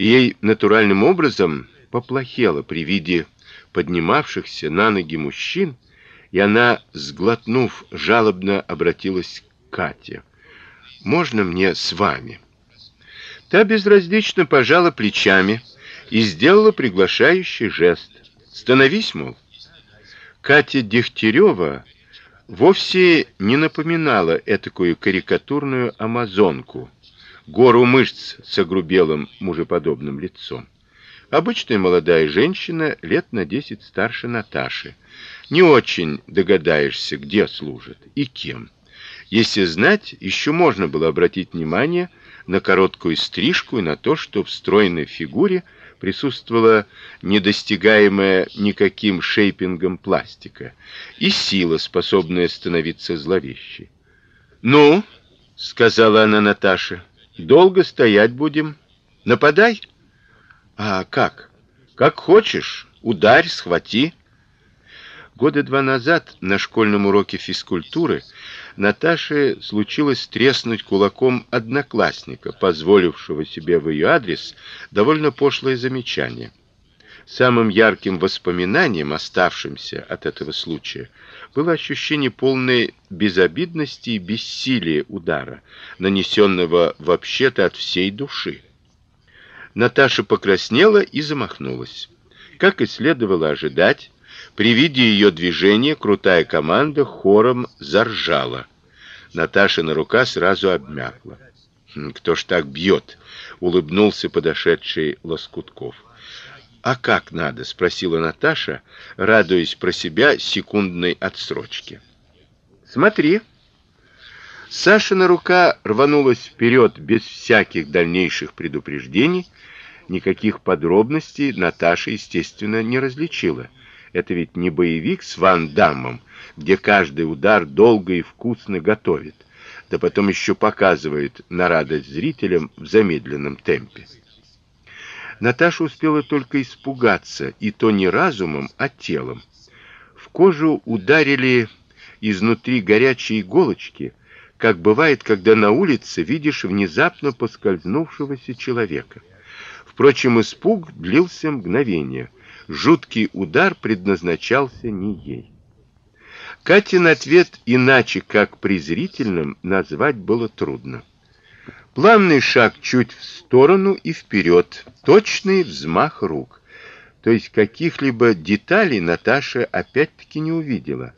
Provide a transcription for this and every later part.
Ей натуральным образом поплохело при виде поднимавшихся на ноги мужчин, и она, сглотнув, жалобно обратилась к Кате. Можно мне с вами? Та безразлично пожала плечами и сделала приглашающий жест. Становись, мол. Катя Дегтярева вовсе не напоминала этакую карикатурную амазонку, гору мышц с огрубелым мужеподобным лицом. Обычная молодая женщина, лет на десять старше Наташи. Не очень догадаешься, где служит и кем. Если знать, еще можно было обратить внимание на короткую стрижку и на то, что в стройной фигуре присутствовала недостигаемая никаким шейпингом пластика и сила, способная становиться зловещей. "Ну", сказала она Наташе. "Долго стоять будем? Нападай". "А как? Как хочешь, ударь, схвати". Года два назад на школьном уроке физкультуры Наташе случилось треснуть кулаком одноклассника, позволившего себе в ее адрес довольно пошлое замечание. Самым ярким воспоминанием, оставшимся от этого случая, было ощущение полной безобидности и бессилия удара, нанесенного вообще-то от всей души. Наташа покраснела и замахнулась. Как и следовало ожидать, при виде ее движения крутая команда хором заржала. Наташина рука сразу обмякла. «Хм, кто ж так бьет?» — улыбнулся подошедший Лоскутков. А как надо, спросила Наташа, радуясь про себя секундной отсрочке. Смотри. Сашина рука рванулась вперед без всяких дальнейших предупреждений, никаких подробностей Наташа, естественно, не различила. Это ведь не боевик с Ван где каждый удар долго и вкусно готовит, да потом еще показывает на радость зрителям в замедленном темпе. Наташа успела только испугаться, и то не разумом, а телом. В кожу ударили изнутри горячие иголочки, как бывает, когда на улице видишь внезапно поскользнувшегося человека. Впрочем, испуг длился мгновение. Жуткий удар предназначался не ей. Катин ответ иначе как презрительным назвать было трудно. Плавный шаг чуть в сторону и вперед, точный взмах рук. То есть каких-либо деталей Наташа опять-таки не увидела.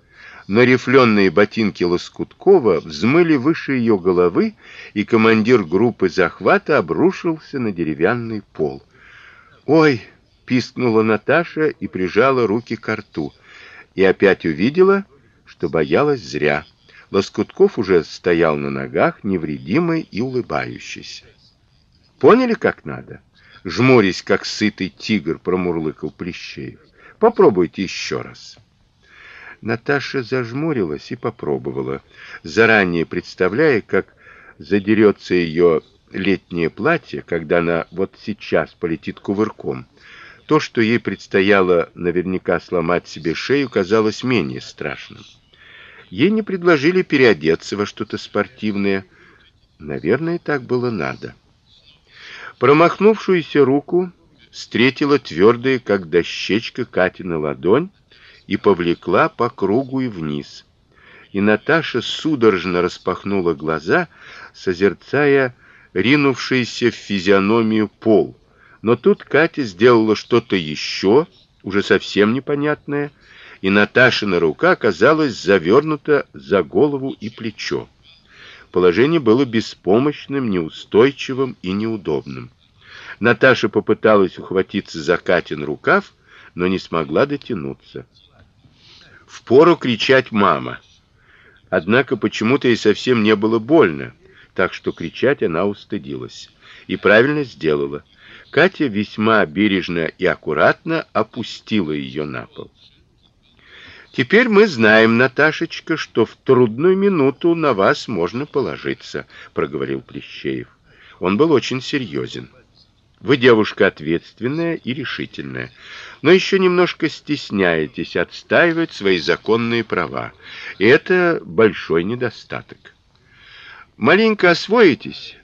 Но рифленые ботинки Лоскуткова взмыли выше ее головы, и командир группы захвата обрушился на деревянный пол. "Ой!" пискнула Наташа и прижала руки к рту. И опять увидела, что боялась зря. Лоскутков уже стоял на ногах, невредимый и улыбающийся. Поняли, как надо? Жмурясь, как сытый тигр, промурлыкал Плещеев. Попробуйте еще раз. Наташа зажмурилась и попробовала, заранее представляя, как задерется ее летнее платье, когда она вот сейчас полетит кувырком. То, что ей предстояло наверняка сломать себе шею, казалось менее страшным. Ей не предложили переодеться во что-то спортивное. Наверное, так было надо. Промахнувшуюся руку встретила твердая, как дощечка, Катина ладонь и повлекла по кругу и вниз. И Наташа судорожно распахнула глаза, созерцая ринувшийся в физиономию пол. Но тут Катя сделала что-то еще, уже совсем непонятное, и Наташина рука оказалась завернута за голову и плечо. Положение было беспомощным, неустойчивым и неудобным. Наташа попыталась ухватиться за Катин рукав, но не смогла дотянуться. Впору кричать мама. Однако почему-то ей совсем не было больно, так что кричать она устыдилась. И правильно сделала. Катя весьма бережно и аккуратно опустила ее на пол. Теперь мы знаем, Наташечка, что в трудную минуту на вас можно положиться, проговорил Плещеев. Он был очень серьезен. Вы девушка ответственная и решительная, но еще немножко стесняетесь отстаивать свои законные права. И это большой недостаток. Маленько освоитесь,